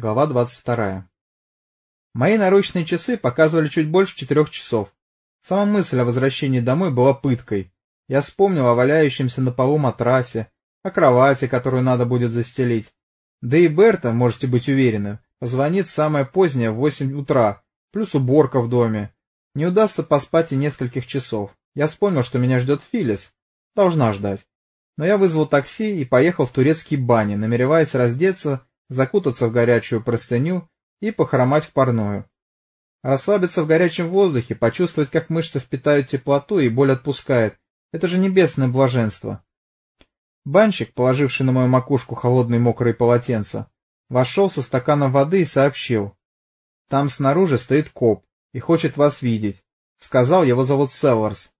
Глава 22. Мои наручные часы показывали чуть больше четырех часов. Сама мысль о возвращении домой была пыткой. Я вспомнил о валяющемся на полу матрасе, о кровати, которую надо будет застелить. Да и Берта, можете быть уверены, позвонит самое позднее в восемь утра, плюс уборка в доме. Не удастся поспать и нескольких часов. Я вспомнил, что меня ждет Филис. Должна ждать. Но я вызвал такси и поехал в турецкие бани, намереваясь раздеться закутаться в горячую простыню и похромать в парную. Расслабиться в горячем воздухе, почувствовать, как мышцы впитают теплоту и боль отпускает — это же небесное блаженство. Банщик, положивший на мою макушку холодные мокрые полотенца, вошел со стаканом воды и сообщил. Там снаружи стоит коп и хочет вас видеть. Сказал, его зовут Селларс.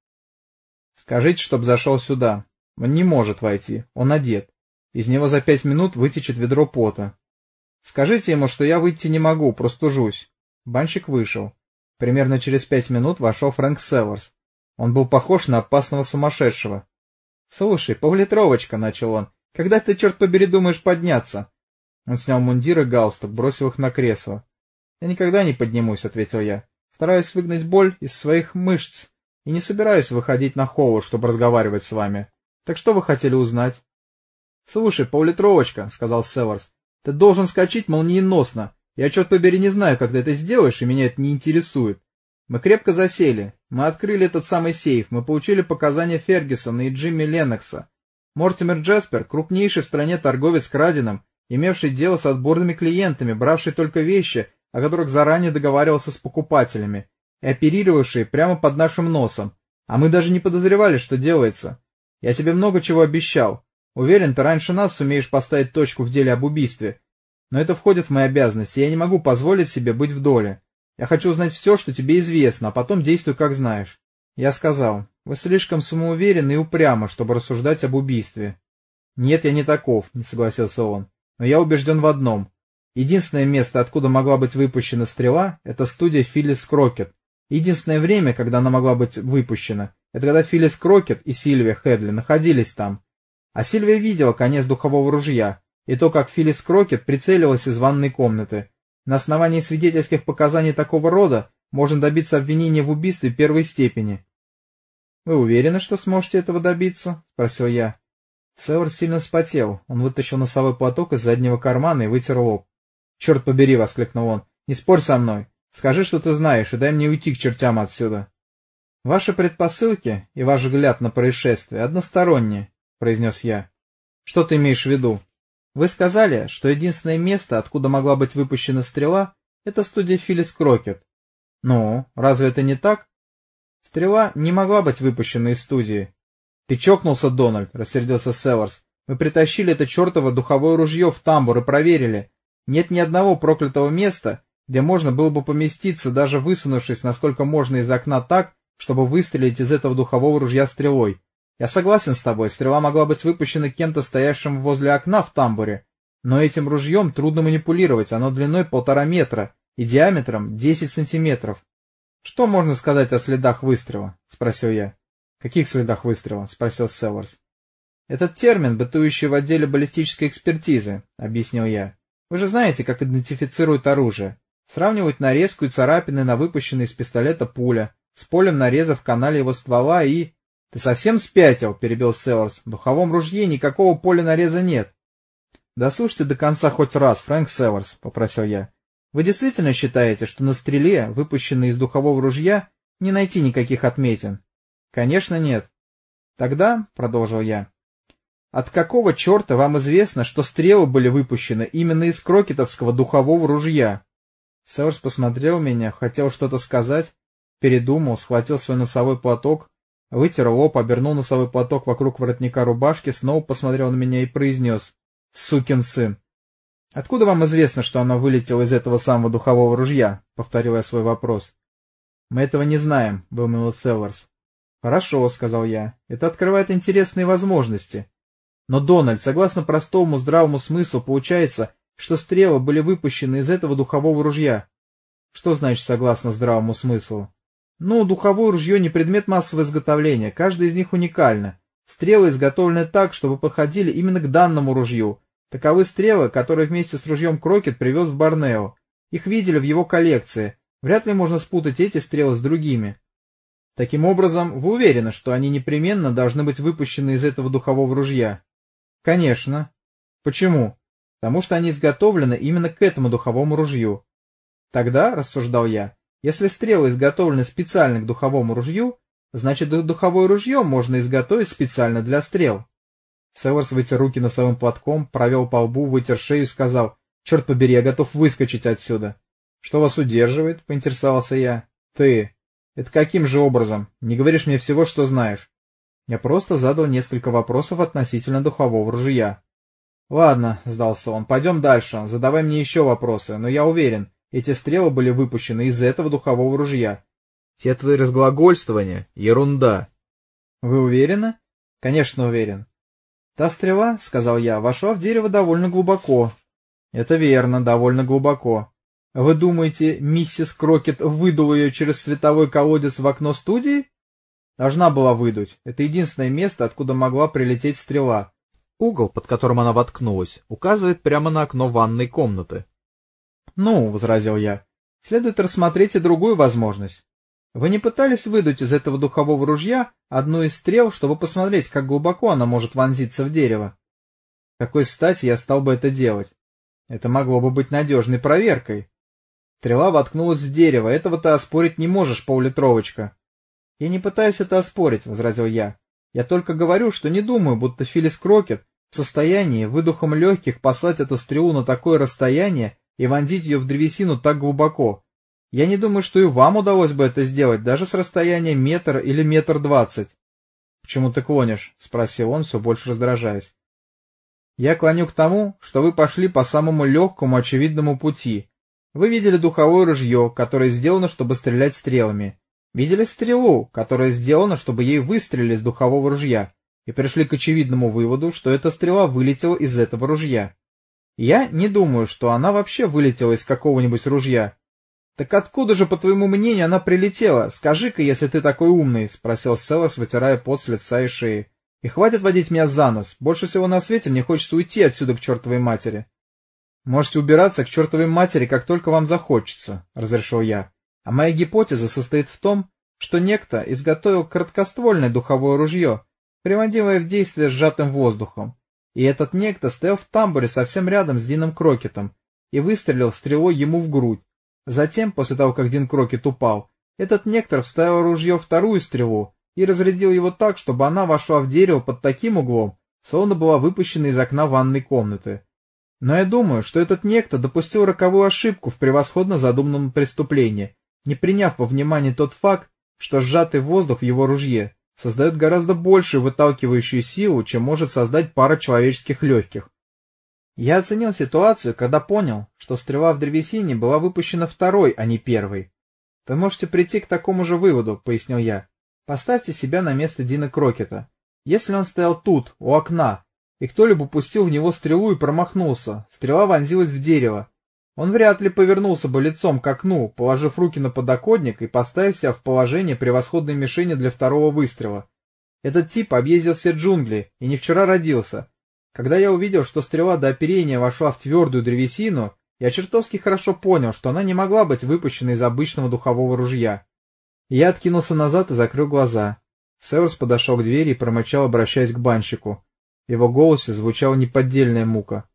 Скажите, чтоб зашел сюда. Он не может войти, он одет. Из него за пять минут вытечет ведро пота. Скажите ему, что я выйти не могу, простужусь. Банщик вышел. Примерно через пять минут вошел Фрэнк Северс. Он был похож на опасного сумасшедшего. — Слушай, поллитровочка, — начал он, — когда ты, черт побери, думаешь подняться? Он снял мундир и галстук, бросил их на кресло. — Я никогда не поднимусь, — ответил я. — Стараюсь выгнать боль из своих мышц и не собираюсь выходить на холод, чтобы разговаривать с вами. Так что вы хотели узнать? — Слушай, поллитровочка, — сказал Северс, ты должен скачать молниеносно. Я, черт побери, не знаю, как ты это сделаешь, и меня это не интересует. Мы крепко засели. Мы открыли этот самый сейф. Мы получили показания Фергюсона и Джимми Леннокса. Мортимер Джеспер — крупнейший в стране торговец краденым, имевший дело с отборными клиентами, бравший только вещи, о которых заранее договаривался с покупателями, и оперировавший прямо под нашим носом. А мы даже не подозревали, что делается. Я тебе много чего обещал. Уверен, ты раньше нас сумеешь поставить точку в деле об убийстве. Но это входит в мои обязанности, я не могу позволить себе быть в доле. Я хочу узнать все, что тебе известно, а потом действуй, как знаешь. Я сказал, вы слишком самоуверенны и упрямы, чтобы рассуждать об убийстве. Нет, я не таков, не согласился он. Но я убежден в одном. Единственное место, откуда могла быть выпущена стрела, это студия Филлис Крокет. Единственное время, когда она могла быть выпущена, это когда Филлис Крокет и Сильвия Хедли находились там. А Сильвия видела конец духового ружья и то, как Филлис Крокет прицелилась из ванной комнаты. На основании свидетельских показаний такого рода можно добиться обвинения в убийстве первой степени. — Вы уверены, что сможете этого добиться? — спросил я. Север сильно вспотел. Он вытащил носовой платок из заднего кармана и вытер лоб. — Черт побери! — воскликнул он. — Не спорь со мной. Скажи, что ты знаешь, и дай мне уйти к чертям отсюда. Ваши предпосылки и ваш взгляд на происшествие односторонние. — произнес я. — Что ты имеешь в виду? Вы сказали, что единственное место, откуда могла быть выпущена стрела, это студия Филлис Крокет. Ну, разве это не так? Стрела не могла быть выпущена из студии. Ты чокнулся, Дональд, — рассердился Северс. Мы притащили это чертово духовое ружье в тамбур и проверили. Нет ни одного проклятого места, где можно было бы поместиться, даже высунувшись насколько можно из окна так, чтобы выстрелить из этого духового ружья стрелой. Я согласен с тобой, стрела могла быть выпущена кем-то стоящим возле окна в тамбуре, но этим ружьем трудно манипулировать, оно длиной полтора метра и диаметром десять сантиметров. — Что можно сказать о следах выстрела? — спросил я. — Каких следах выстрела? — спросил Северс. — Этот термин, бытующий в отделе баллистической экспертизы, — объяснил я. — Вы же знаете, как идентифицируют оружие. Сравнивают нарезку и царапины на выпущенной из пистолета пуля с полем нареза в канале его ствола и... — Ты совсем спятил? — перебил Селлорс. — В духовом ружье никакого поля нареза нет. — Дослушайте до конца хоть раз, Фрэнк Селлорс, — попросил я. — Вы действительно считаете, что на стреле, выпущенной из духового ружья, не найти никаких отметин? — Конечно, нет. — Тогда, — продолжил я, — от какого черта вам известно, что стрелы были выпущены именно из крокетовского духового ружья? Селлорс посмотрел меня, хотел что-то сказать, передумал, схватил свой носовой платок, Вытер лоб, обернул носовой платок вокруг воротника рубашки, снова посмотрел на меня и произнес «Сукин сын». «Откуда вам известно, что она вылетела из этого самого духового ружья?» — повторил я свой вопрос. «Мы этого не знаем», — вымылил Селларс. «Хорошо», — сказал я. «Это открывает интересные возможности. Но, Дональд, согласно простому здравому смыслу, получается, что стрелы были выпущены из этого духового ружья». «Что значит согласно здравому смыслу?» Ну, духовое ружье не предмет массового изготовления, каждая из них уникальна. Стрелы изготовлены так, чтобы подходили именно к данному ружью, Таковы стрелы, которые вместе с ружьем Крокет привез в Борнео. Их видели в его коллекции. Вряд ли можно спутать эти стрелы с другими. Таким образом, вы уверены, что они непременно должны быть выпущены из этого духового ружья? Конечно. Почему? Потому что они изготовлены именно к этому духовому ружью. Тогда, рассуждал я, если стрелы изготовлены специально к духовому ружью, значит духовое ружье можно изготовить специально для стрел. Северс вытер руки носовым платком, провел по лбу, вытер шею и сказал, «Черт побери, я готов выскочить отсюда». «Что вас удерживает?» — поинтересовался я. «Ты. Это каким же образом? Не говоришь мне всего, что знаешь?» Я просто задал несколько вопросов относительно духового ружья. «Ладно», — сдался он, — «пойдем дальше, задавай мне еще вопросы, но я уверен, эти стрелы были выпущены из этого духового ружья. Все твои разглагольствования — ерунда». «Вы уверены?» «Конечно уверен. «Та стрела, — сказал я, — вошла в дерево довольно глубоко». «Это верно, довольно глубоко. Вы думаете, миссис Крокет выдула ее через световой колодец в окно студии?» «Должна была выдуть. Это единственное место, откуда могла прилететь стрела. Угол, под которым она воткнулась, указывает прямо на окно ванной комнаты». «Ну, — возразил я, — следует рассмотреть и другую возможность. Вы не пытались выдуть из этого духового ружья одну из стрел, чтобы посмотреть, как глубоко она может вонзиться в дерево? Какой стати я стал бы это делать? Это могло бы быть надежной проверкой. Стрела воткнулась в дерево, этого ты оспорить не можешь, поллитровочка. Я не пытаюсь это оспорить, — возразил я. Я только говорю, что не думаю, будто Филлис Крокет в состоянии выдухом легких послать эту стрелу на такое расстояние и вонзить ее в древесину так глубоко, я не думаю, что и вам удалось бы это сделать, даже с расстояния метр или метр двадцать. — К чему ты клонишь? — спросил он, все больше раздражаясь. — Я клоню к тому, что вы пошли по самому легкому, очевидному пути. Вы видели духовое ружье, которое сделано, чтобы стрелять стрелами. Видели стрелу, которая сделана, чтобы ей выстрелили из духового ружья, и пришли к очевидному выводу, что эта стрела вылетела из этого ружья. Я не думаю, что она вообще вылетела из какого-нибудь ружья, «Так откуда же, по твоему мнению, она прилетела? Скажи-ка, если ты такой умный», — спросил Селос, вытирая пот с лица и шеи. «И хватит водить меня за нос. Больше всего на свете мне хочется уйти отсюда к чертовой матери». «Можете убираться к чертовой матери, как только вам захочется», — разрешил я. «А моя гипотеза состоит в том, что некто изготовил короткоствольное духовое ружье, приводимое в действие сжатым воздухом. И этот некто стоял в тамбуре совсем рядом с Дином Крокетом и выстрелил стрелой ему в грудь, Затем, после того, как Дин Крокет упал, этот нектор вставил ружье вторую стрелу и разрядил его так, чтобы она вошла в дерево под таким углом, словно была выпущена из окна ванной комнаты. Но я думаю, что этот некто допустил роковую ошибку в превосходно задуманном преступлении, не приняв во внимание тот факт, что сжатый воздух в его ружье создает гораздо большую выталкивающую силу, чем может создать пара человеческих легких. Я оценил ситуацию, когда понял, что стрела в древесине была выпущена второй, а не первой. Вы можете прийти к такому же выводу, пояснил я. Поставьте себя на место Дина Крокета. Если он стоял тут, у окна, и кто-либо пустил в него стрелу и промахнулся, стрела вонзилась в дерево, он вряд ли повернулся бы лицом к окну, положив руки на подоконник и поставив себя в положение превосходной мишени для второго выстрела. Этот тип объездил все джунгли и не вчера родился, когда я увидел, что стрела до оперения вошла в твердую древесину, я чертовски хорошо понял, что она не могла быть выпущена из обычного духового ружья. Я откинулся назад и закрыл глаза. Северс подошел к двери и промычал, обращаясь к банщику. В его голосе звучала неподдельная мука.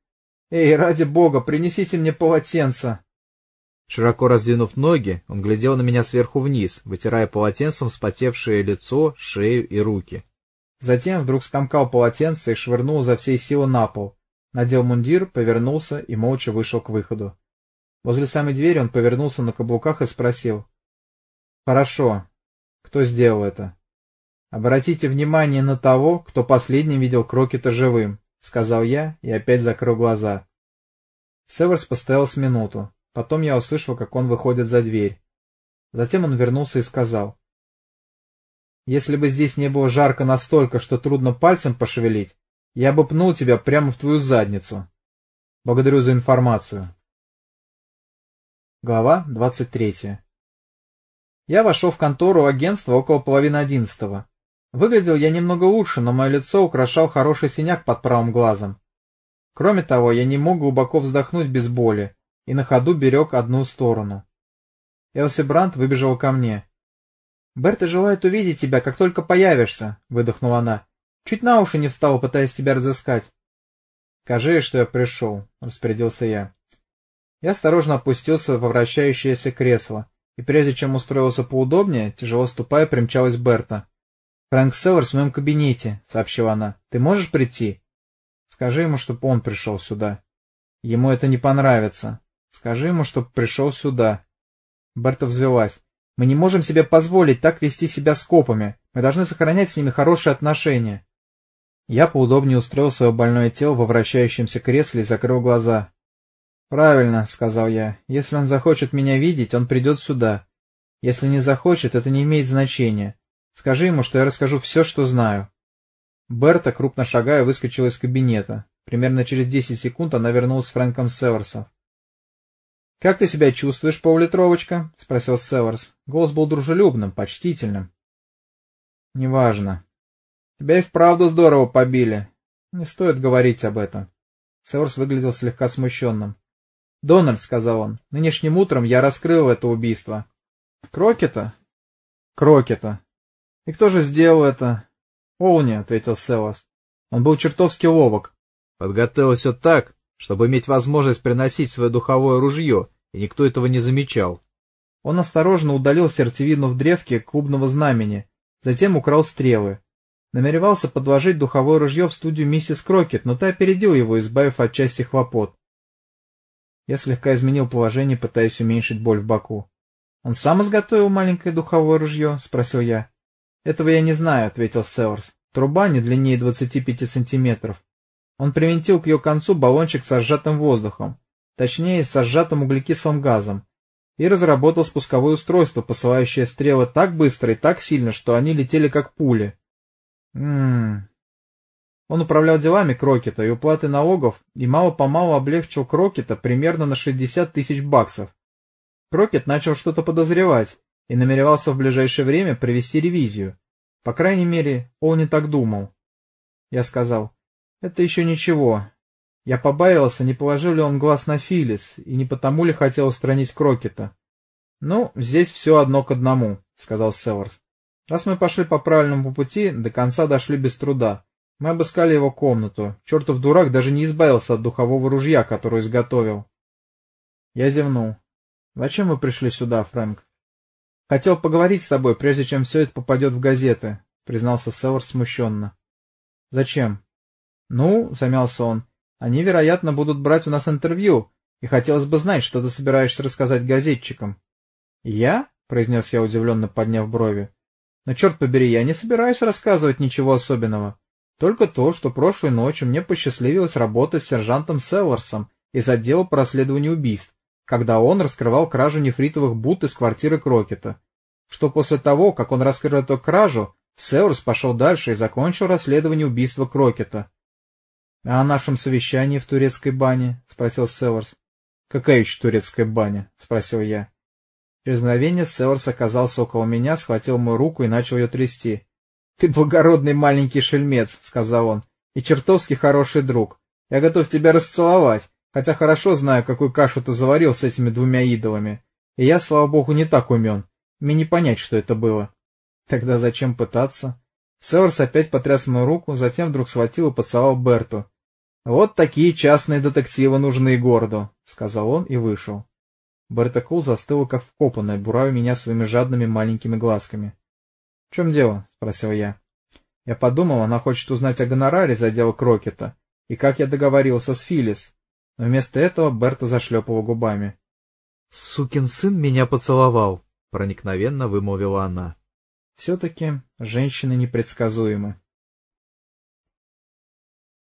«Эй, ради бога, принесите мне полотенце!» Широко раздвинув ноги, он глядел на меня сверху вниз, вытирая полотенцем вспотевшее лицо, шею и руки. Затем вдруг скомкал полотенце и швырнул за всей силы на пол. Надел мундир, повернулся и молча вышел к выходу. Возле самой двери он повернулся на каблуках и спросил. — Хорошо. Кто сделал это? — Обратите внимание на того, кто последним видел Крокета живым, — сказал я и опять закрыл глаза. Северс постоял с минуту. Потом я услышал, как он выходит за дверь. Затем он вернулся и сказал. Если бы здесь не было жарко настолько, что трудно пальцем пошевелить, я бы пнул тебя прямо в твою задницу. Благодарю за информацию. Глава двадцать третья. Я вошел в контору агентства около половины одиннадцатого. Выглядел я немного лучше, но мое лицо украшал хороший синяк под правым глазом. Кроме того, я не мог глубоко вздохнуть без боли и на ходу берег одну сторону. Элси Брандт выбежала ко мне. «Берта желает увидеть тебя, как только появишься», — выдохнула она. «Чуть на уши не встала, пытаясь тебя разыскать». «Скажи, что я пришел», — распорядился я. Я осторожно опустился во вращающееся кресло, и прежде чем устроился поудобнее, тяжело ступая, примчалась Берта. «Фрэнк Селлерс в моем кабинете», — сообщила она. «Ты можешь прийти?» «Скажи ему, чтобы он пришел сюда». «Ему это не понравится. Скажи ему, чтобы пришел сюда». Берта взвелась. Мы не можем себе позволить так вести себя с копами. Мы должны сохранять с ними хорошие отношения. Я поудобнее устроил свое больное тело во вращающемся кресле и закрыл глаза. «Правильно», — сказал я. «Если он захочет меня видеть, он придет сюда. Если не захочет, это не имеет значения. Скажи ему, что я расскажу все, что знаю». Берта, крупно шагая, выскочила из кабинета. Примерно через десять секунд она вернулась с Фрэнком Северсом. «Как ты себя чувствуешь, полулитровочка?» — спросил Северс. Голос был дружелюбным, почтительным. «Неважно. Тебя и вправду здорово побили. Не стоит говорить об этом». Северс выглядел слегка смущенным. «Дональд», — сказал он, — «нынешним утром я раскрыл это убийство». «Крокета?» «Крокета. И кто же сделал это?» «Олни», — ответил Северс. «Он был чертовски ловок. Подготовил все так, чтобы иметь возможность приносить свое духовое ружье и никто этого не замечал. Он осторожно удалил сердцевину в древке клубного знамени, затем украл стрелы. Намеревался подложить духовое ружье в студию миссис Крокет, но та опередил его, избавив от части хлопот. Я слегка изменил положение, пытаясь уменьшить боль в боку. — Он сам изготовил маленькое духовое ружье? — спросил я. — Этого я не знаю, — ответил Северс. — Труба не длиннее двадцати пяти сантиметров. Он привинтил к ее концу баллончик со сжатым воздухом точнее со сжатым углекислым газом, и разработал спусковое устройство, посылающее стрелы так быстро и так сильно, что они летели как пули. Ммм... Он управлял делами Крокета и уплаты налогов, и мало-помалу облегчил Крокета примерно на 60 тысяч баксов. Крокет начал что-то подозревать и намеревался в ближайшее время провести ревизию. По крайней мере, он не так думал. Я сказал, это еще ничего, я побаивался, не положил ли он глаз на Филис, и не потому ли хотел устранить Крокета. — Ну, здесь все одно к одному, — сказал Северс. — Раз мы пошли по правильному пути, до конца дошли без труда. Мы обыскали его комнату. Чертов дурак даже не избавился от духового ружья, которое изготовил. Я зевнул. — Зачем вы пришли сюда, Фрэнк? — Хотел поговорить с тобой, прежде чем все это попадет в газеты, — признался Северс смущенно. — Зачем? — Ну, — замялся он, — они, вероятно, будут брать у нас интервью, и хотелось бы знать, что ты собираешься рассказать газетчикам. — Я? — произнес я, удивленно подняв брови. — Но, черт побери, я не собираюсь рассказывать ничего особенного. Только то, что прошлой ночью мне посчастливилось работать с сержантом Селларсом из отдела по расследованию убийств, когда он раскрывал кражу нефритовых бут из квартиры Крокета. Что после того, как он раскрыл эту кражу, Селларс пошел дальше и закончил расследование убийства Крокета. — А о нашем совещании в турецкой бане? — спросил Северс. — Какая еще турецкая баня? — спросил я. Через мгновение Северс оказался около меня, схватил мою руку и начал ее трясти. — Ты благородный маленький шельмец, — сказал он, — и чертовски хороший друг. Я готов тебя расцеловать, хотя хорошо знаю, какую кашу ты заварил с этими двумя идолами. И я, слава богу, не так умен. Мне не понять, что это было. Тогда зачем пытаться? Северс опять потряс мою руку, затем вдруг схватил и поцеловал Берту. «Вот такие частные детективы нужны городу», — сказал он и вышел. Берта Кул застыла, как вкопанная, буравя меня своими жадными маленькими глазками. — В чем дело? — спросил я. Я подумал, она хочет узнать о гонораре за дело Крокета и как я договорился с Филлис, но вместо этого Берта зашлепала губами. — Сукин сын меня поцеловал, — проникновенно вымолвила она. — Все-таки женщины непредсказуемы.